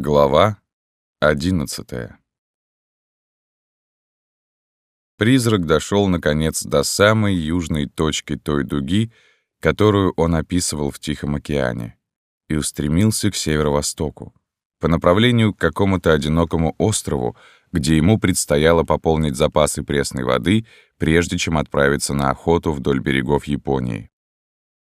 Глава одиннадцатая Призрак дошел наконец, до самой южной точки той дуги, которую он описывал в Тихом океане, и устремился к северо-востоку, по направлению к какому-то одинокому острову, где ему предстояло пополнить запасы пресной воды, прежде чем отправиться на охоту вдоль берегов Японии.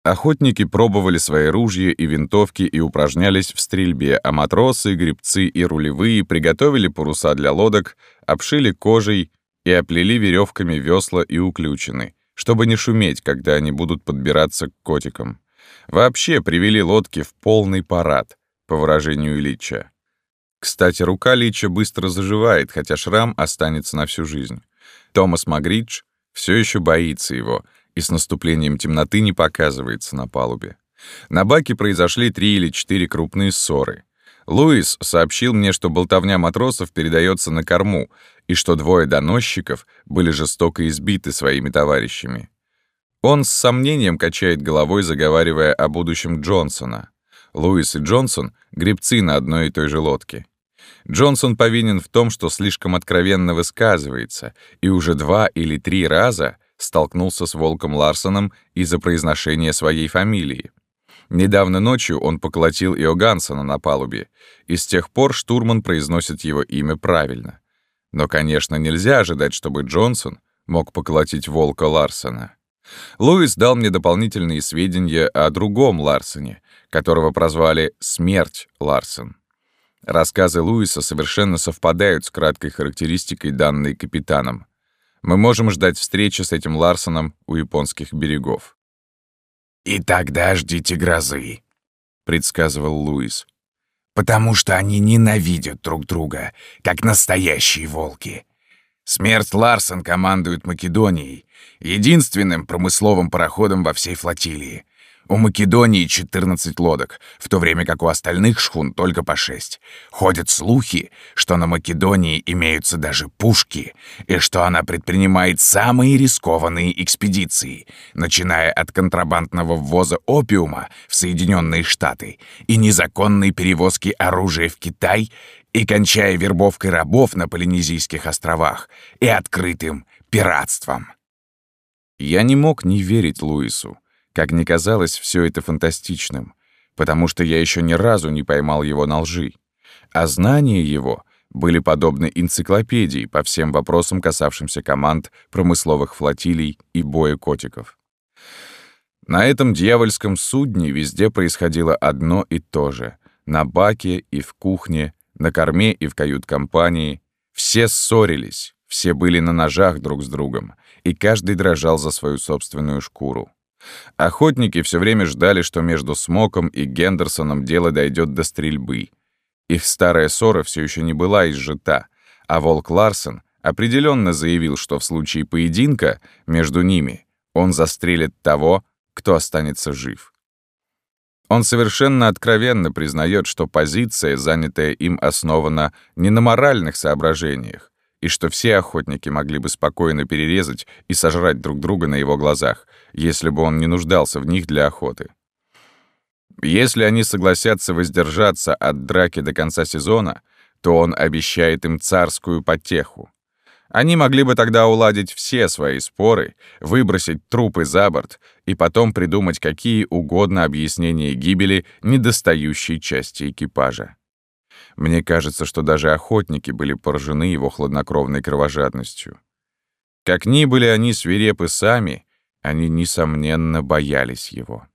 Охотники пробовали свои ружья и винтовки и упражнялись в стрельбе, а матросы, гребцы и рулевые приготовили паруса для лодок, обшили кожей и оплели веревками весла и уключены, чтобы не шуметь, когда они будут подбираться к котикам. Вообще привели лодки в полный парад, по выражению Лича. Кстати, рука Лича быстро заживает, хотя шрам останется на всю жизнь. Томас Магридж все еще боится его — и с наступлением темноты не показывается на палубе. На баке произошли три или четыре крупные ссоры. Луис сообщил мне, что болтовня матросов передается на корму, и что двое доносчиков были жестоко избиты своими товарищами. Он с сомнением качает головой, заговаривая о будущем Джонсона. Луис и Джонсон — гребцы на одной и той же лодке. Джонсон повинен в том, что слишком откровенно высказывается, и уже два или три раза столкнулся с Волком Ларсоном из-за произношения своей фамилии. Недавно ночью он поколотил Иогансона на палубе, и с тех пор штурман произносит его имя правильно. Но, конечно, нельзя ожидать, чтобы Джонсон мог поколотить Волка Ларсона. Луис дал мне дополнительные сведения о другом Ларсоне, которого прозвали «Смерть Ларсон». Рассказы Луиса совершенно совпадают с краткой характеристикой, данной капитаном. Мы можем ждать встречи с этим Ларсоном у японских берегов. «И тогда ждите грозы», — предсказывал Луис. «Потому что они ненавидят друг друга, как настоящие волки. Смерть Ларсон командует Македонией, единственным промысловым пароходом во всей флотилии. У Македонии 14 лодок, в то время как у остальных шхун только по 6. Ходят слухи, что на Македонии имеются даже пушки, и что она предпринимает самые рискованные экспедиции, начиная от контрабандного ввоза опиума в Соединенные Штаты и незаконной перевозки оружия в Китай и кончая вербовкой рабов на Полинезийских островах и открытым пиратством. Я не мог не верить Луису. Как ни казалось все это фантастичным, потому что я еще ни разу не поймал его на лжи. А знания его были подобны энциклопедии по всем вопросам, касавшимся команд, промысловых флотилий и боя котиков. На этом дьявольском судне везде происходило одно и то же. На баке и в кухне, на корме и в кают-компании. Все ссорились, все были на ножах друг с другом, и каждый дрожал за свою собственную шкуру. Охотники все время ждали, что между Смоком и Гендерсоном дело дойдет до стрельбы. Их старая ссора все еще не была изжита, а Волк Ларсон определенно заявил, что в случае поединка между ними он застрелит того, кто останется жив. Он совершенно откровенно признает, что позиция, занятая им, основана не на моральных соображениях, и что все охотники могли бы спокойно перерезать и сожрать друг друга на его глазах, если бы он не нуждался в них для охоты. Если они согласятся воздержаться от драки до конца сезона, то он обещает им царскую потеху. Они могли бы тогда уладить все свои споры, выбросить трупы за борт и потом придумать какие угодно объяснения гибели недостающей части экипажа. Мне кажется, что даже охотники были поражены его хладнокровной кровожадностью. Как ни были они свирепы сами, они, несомненно, боялись его.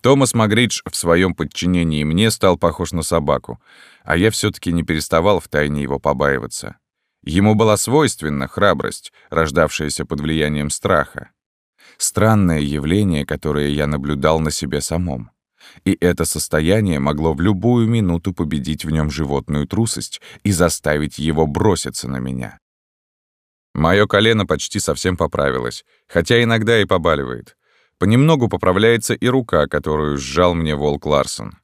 Томас Магридж в своем подчинении мне стал похож на собаку, а я все таки не переставал втайне его побаиваться. Ему была свойственна храбрость, рождавшаяся под влиянием страха. Странное явление, которое я наблюдал на себе самом. И это состояние могло в любую минуту победить в нем животную трусость и заставить его броситься на меня. Моё колено почти совсем поправилось, хотя иногда и побаливает. Понемногу поправляется и рука, которую сжал мне волк Ларсон.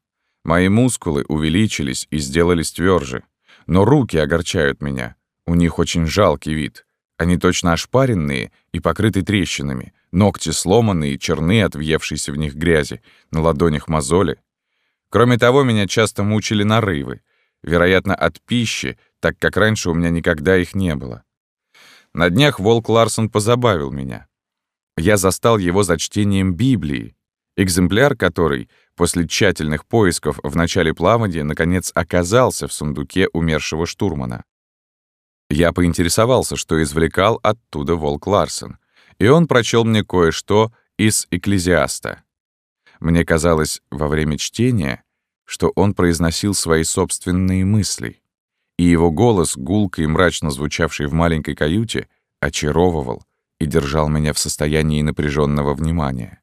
Мои мускулы увеличились и сделались тверже, но руки огорчают меня. У них очень жалкий вид. Они точно ошпаренные и покрыты трещинами, Ногти сломанные, черны от въевшейся в них грязи, на ладонях мозоли. Кроме того, меня часто мучили нарывы, вероятно, от пищи, так как раньше у меня никогда их не было. На днях Волк Ларсон позабавил меня. Я застал его за чтением Библии, экземпляр которой после тщательных поисков в начале плавания наконец оказался в сундуке умершего штурмана. Я поинтересовался, что извлекал оттуда Волк Ларсон, и он прочел мне кое-что из «Экклезиаста». Мне казалось во время чтения, что он произносил свои собственные мысли, и его голос, гулко и мрачно звучавший в маленькой каюте, очаровывал и держал меня в состоянии напряженного внимания.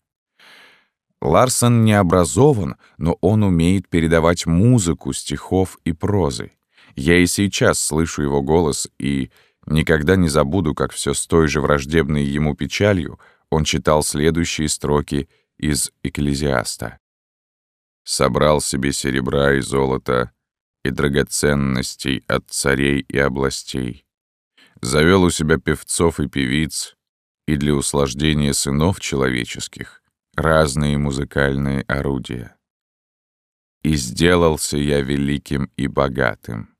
Ларсон не образован, но он умеет передавать музыку стихов и прозы. Я и сейчас слышу его голос и никогда не забуду, как все с той же враждебной ему печалью он читал следующие строки из «Экклезиаста» собрал себе серебра и золота и драгоценностей от царей и областей, завел у себя певцов и певиц и для услаждения сынов человеческих разные музыкальные орудия. И сделался я великим и богатым,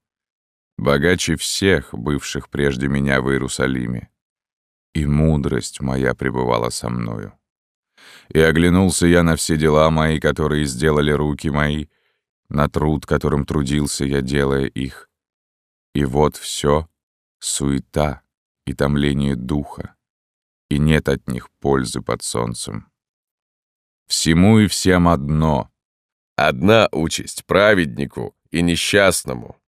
богаче всех, бывших прежде меня в Иерусалиме, и мудрость моя пребывала со мною. И оглянулся я на все дела мои, которые сделали руки мои, на труд, которым трудился я, делая их. И вот все суета и томление духа, и нет от них пользы под солнцем. Всему и всем одно. Одна участь праведнику и несчастному,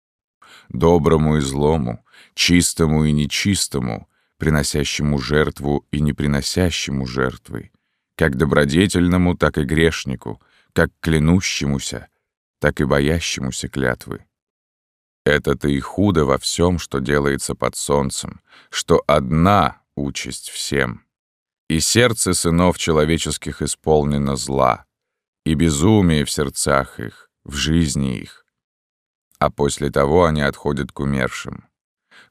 доброму и злому, чистому и нечистому, приносящему жертву и не приносящему жертвы, как добродетельному, так и грешнику, как клянущемуся, так и боящемуся клятвы. Это-то и худо во всем, что делается под солнцем, что одна участь всем. И сердце сынов человеческих исполнено зла, и безумие в сердцах их, в жизни их. А после того они отходят к умершим.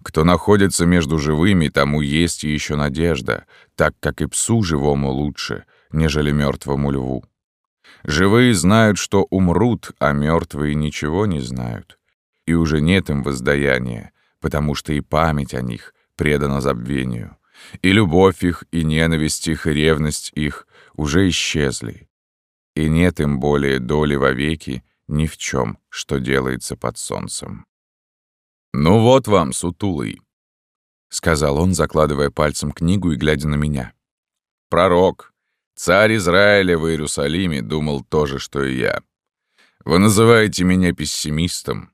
Кто находится между живыми, тому есть еще надежда, так как и псу живому лучше, нежели мертвому льву. Живые знают, что умрут, а мертвые ничего не знают. И уже нет им воздаяния, потому что и память о них предана забвению. И любовь их, и ненависть их, и ревность их уже исчезли. И нет им более доли вовеки ни в чем, что делается под солнцем. «Ну вот вам, сутулый», — сказал он, закладывая пальцем книгу и глядя на меня. «Пророк, царь Израиля в Иерусалиме думал то же, что и я. Вы называете меня пессимистом.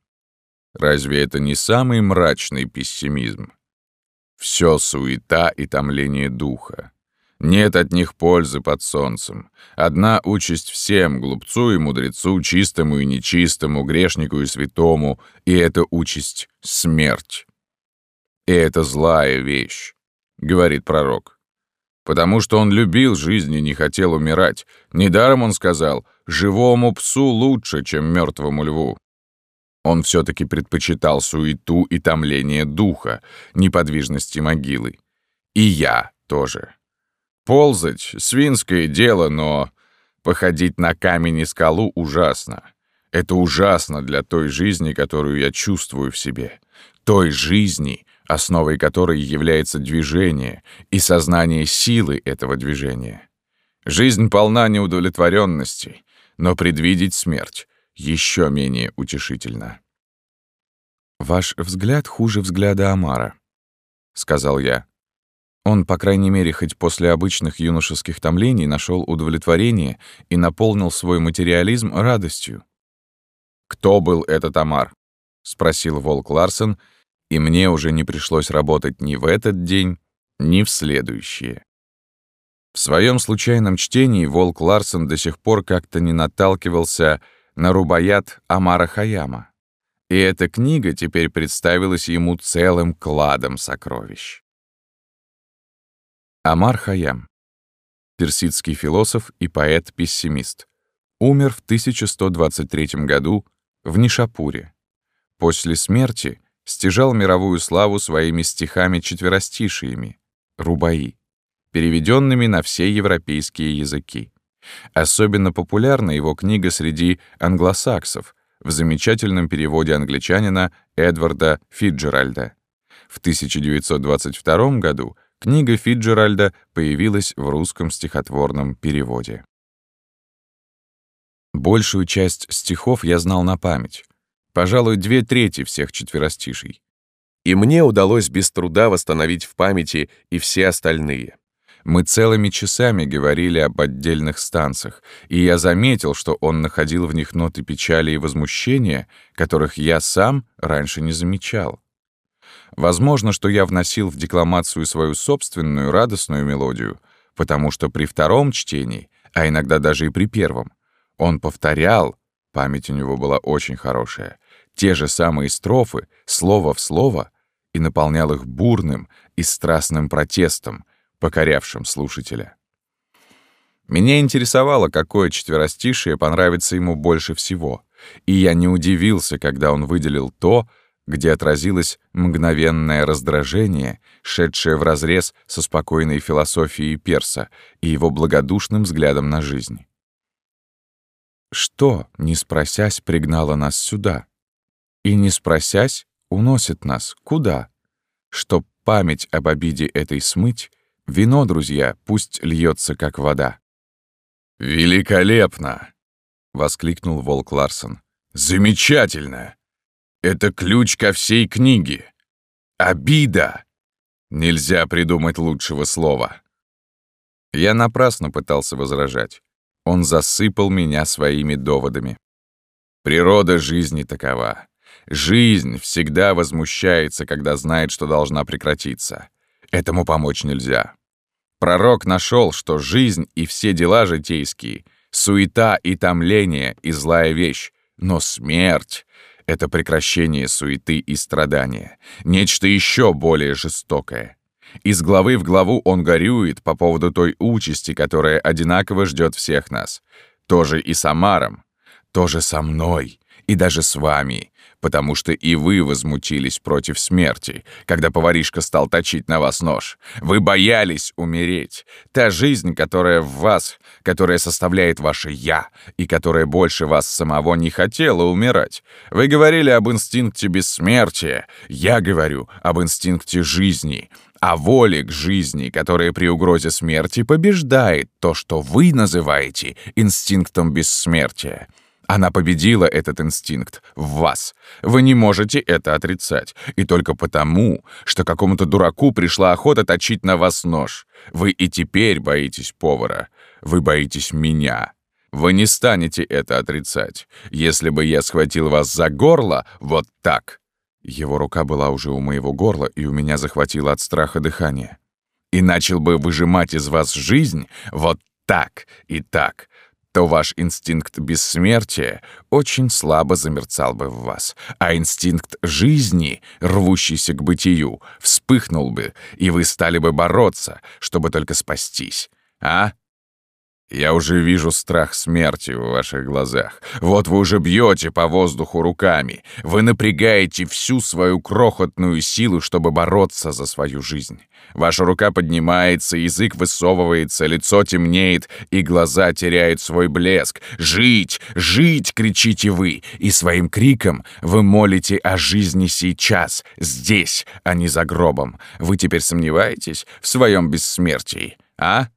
Разве это не самый мрачный пессимизм? Все суета и томление духа. Нет от них пользы под солнцем. Одна участь всем, глупцу и мудрецу, чистому и нечистому, грешнику и святому, и эта участь — смерть. И это злая вещь, — говорит пророк. Потому что он любил жизнь и не хотел умирать. Недаром он сказал, живому псу лучше, чем мертвому льву. Он все-таки предпочитал суету и томление духа, неподвижности могилы. И я тоже. Ползать — свинское дело, но походить на камень и скалу ужасно. Это ужасно для той жизни, которую я чувствую в себе. Той жизни, основой которой является движение и сознание силы этого движения. Жизнь полна неудовлетворенностей, но предвидеть смерть еще менее утешительно. «Ваш взгляд хуже взгляда Амара», — сказал я. Он, по крайней мере, хоть после обычных юношеских томлений нашел удовлетворение и наполнил свой материализм радостью. «Кто был этот Амар?» — спросил Волк Ларсен, и мне уже не пришлось работать ни в этот день, ни в следующие. В своем случайном чтении Волк Ларсен до сих пор как-то не наталкивался на рубаят Амара Хаяма, и эта книга теперь представилась ему целым кладом сокровищ. Амар Хаям. Персидский философ и поэт-пессимист. Умер в 1123 году в Нишапуре. После смерти стяжал мировую славу своими стихами-четверостишиями, рубаи, переведенными на все европейские языки. Особенно популярна его книга среди англосаксов в замечательном переводе англичанина Эдварда Фиджеральда. В 1922 году книга Фиджеральда появилась в русском стихотворном переводе. Большую часть стихов я знал на память. Пожалуй, две трети всех четверостишей. И мне удалось без труда восстановить в памяти и все остальные. Мы целыми часами говорили об отдельных станциях, и я заметил, что он находил в них ноты печали и возмущения, которых я сам раньше не замечал. Возможно, что я вносил в декламацию свою собственную радостную мелодию, потому что при втором чтении, а иногда даже и при первом, он повторял, память у него была очень хорошая, те же самые строфы, слово в слово, и наполнял их бурным и страстным протестом, покорявшим слушателя. Меня интересовало, какое четверостишее понравится ему больше всего, и я не удивился, когда он выделил то, где отразилось мгновенное раздражение, шедшее вразрез со спокойной философией перса и его благодушным взглядом на жизнь. Что, не спросясь, пригнало нас сюда? И не спросясь, уносит нас куда? Чтоб память об обиде этой смыть, вино, друзья, пусть льется как вода. «Великолепно!» — воскликнул Волк Ларсон. «Замечательно! Это ключ ко всей книге. Обида! Нельзя придумать лучшего слова». Я напрасно пытался возражать. Он засыпал меня своими доводами. Природа жизни такова. Жизнь всегда возмущается, когда знает, что должна прекратиться. Этому помочь нельзя. Пророк нашел, что жизнь и все дела житейские — суета и томление и злая вещь, но смерть — это прекращение суеты и страдания, нечто еще более жестокое. Из главы в главу он горюет по поводу той участи, которая одинаково ждет всех нас. Тоже и с Амаром, тоже со мной, и даже с вами, потому что и вы возмутились против смерти, когда поваришка стал точить на вас нож. Вы боялись умереть. Та жизнь, которая в вас, которая составляет ваше «я», и которая больше вас самого не хотела умирать. Вы говорили об инстинкте бессмертия, я говорю об инстинкте жизни, о воле к жизни, которая при угрозе смерти побеждает то, что вы называете инстинктом бессмертия. Она победила этот инстинкт в вас. Вы не можете это отрицать. И только потому, что какому-то дураку пришла охота точить на вас нож. Вы и теперь боитесь повара. Вы боитесь меня. Вы не станете это отрицать. Если бы я схватил вас за горло вот так. Его рука была уже у моего горла, и у меня захватило от страха дыхание. И начал бы выжимать из вас жизнь вот так и так, то ваш инстинкт бессмертия очень слабо замерцал бы в вас, а инстинкт жизни, рвущийся к бытию, вспыхнул бы, и вы стали бы бороться, чтобы только спастись. А? Я уже вижу страх смерти в ваших глазах. Вот вы уже бьете по воздуху руками. Вы напрягаете всю свою крохотную силу, чтобы бороться за свою жизнь. Ваша рука поднимается, язык высовывается, лицо темнеет, и глаза теряют свой блеск. «Жить! Жить!» — кричите вы, и своим криком вы молите о жизни сейчас, здесь, а не за гробом. Вы теперь сомневаетесь в своем бессмертии, а?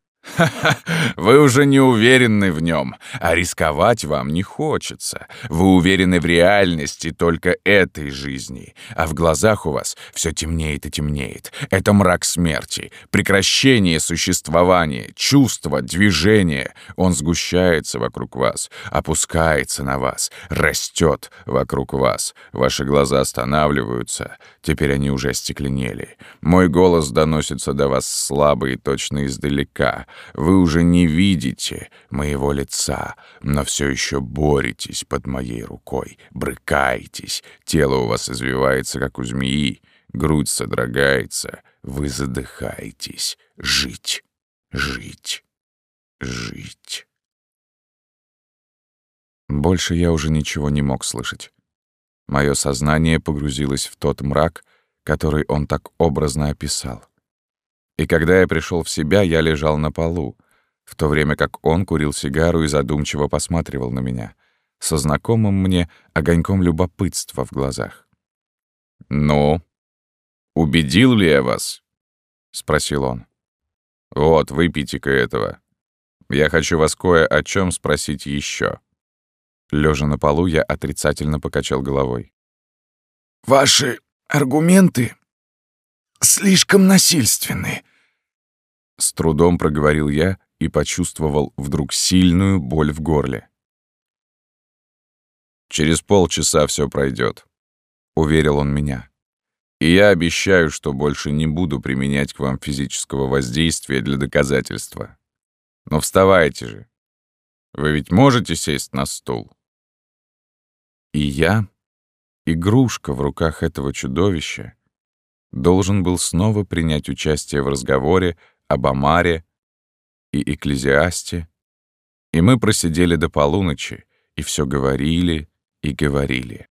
Вы уже не уверены в нем, а рисковать вам не хочется. Вы уверены в реальности только этой жизни, а в глазах у вас все темнеет и темнеет. Это мрак смерти, прекращение существования, чувства, движения. Он сгущается вокруг вас, опускается на вас, растет вокруг вас. Ваши глаза останавливаются, теперь они уже остекленели. Мой голос доносится до вас слабо и точно издалека. Вы уже не видите моего лица, но все еще боретесь под моей рукой, брыкаетесь, тело у вас извивается, как у змеи, грудь содрогается, вы задыхаетесь. Жить, жить, жить. Больше я уже ничего не мог слышать. Мое сознание погрузилось в тот мрак, который он так образно описал. И когда я пришел в себя, я лежал на полу, в то время как он курил сигару и задумчиво посматривал на меня, со знакомым мне огоньком любопытства в глазах. «Ну, убедил ли я вас?» — спросил он. «Вот, выпейте-ка этого. Я хочу вас кое о чем спросить еще. Лежа на полу, я отрицательно покачал головой. «Ваши аргументы слишком насильственны», — с трудом проговорил я и почувствовал вдруг сильную боль в горле. «Через полчаса все пройдет, уверил он меня. «И я обещаю, что больше не буду применять к вам физического воздействия для доказательства. Но вставайте же. Вы ведь можете сесть на стул?» И я, игрушка в руках этого чудовища, должен был снова принять участие в разговоре об Амаре и Экклезиасте, и мы просидели до полуночи и все говорили и говорили.